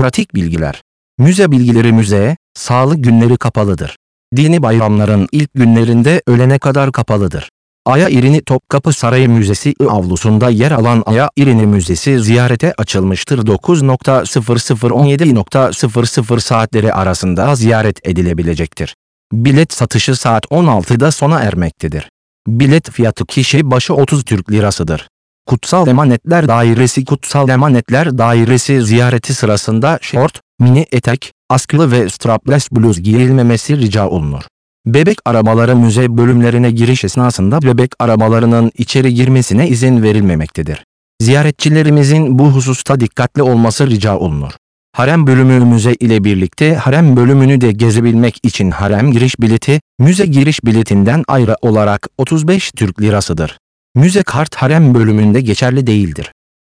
Pratik bilgiler. Müze bilgileri müzeye, sağlık günleri kapalıdır. Dini bayramların ilk günlerinde öğlene kadar kapalıdır. Aya İrini Topkapı Sarayı Müzesi avlusunda yer alan Aya İrini Müzesi ziyarete açılmıştır. 9.00-17.00 saatleri arasında ziyaret edilebilecektir. Bilet satışı saat 16'da sona ermektedir. Bilet fiyatı kişi başı 30 Türk Lirasıdır. Kutsal Emanetler Dairesi Kutsal Emanetler Dairesi ziyareti sırasında şort, mini etek, askılı ve strapless bluz giyilmemesi rica olunur. Bebek arabaları müze bölümlerine giriş esnasında bebek arabalarının içeri girmesine izin verilmemektedir. Ziyaretçilerimizin bu hususta dikkatli olması rica olunur. Harem bölümü müze ile birlikte harem bölümünü de gezebilmek için harem giriş bileti, müze giriş biletinden ayrı olarak 35 Türk lirasıdır. Müze kart harem bölümünde geçerli değildir.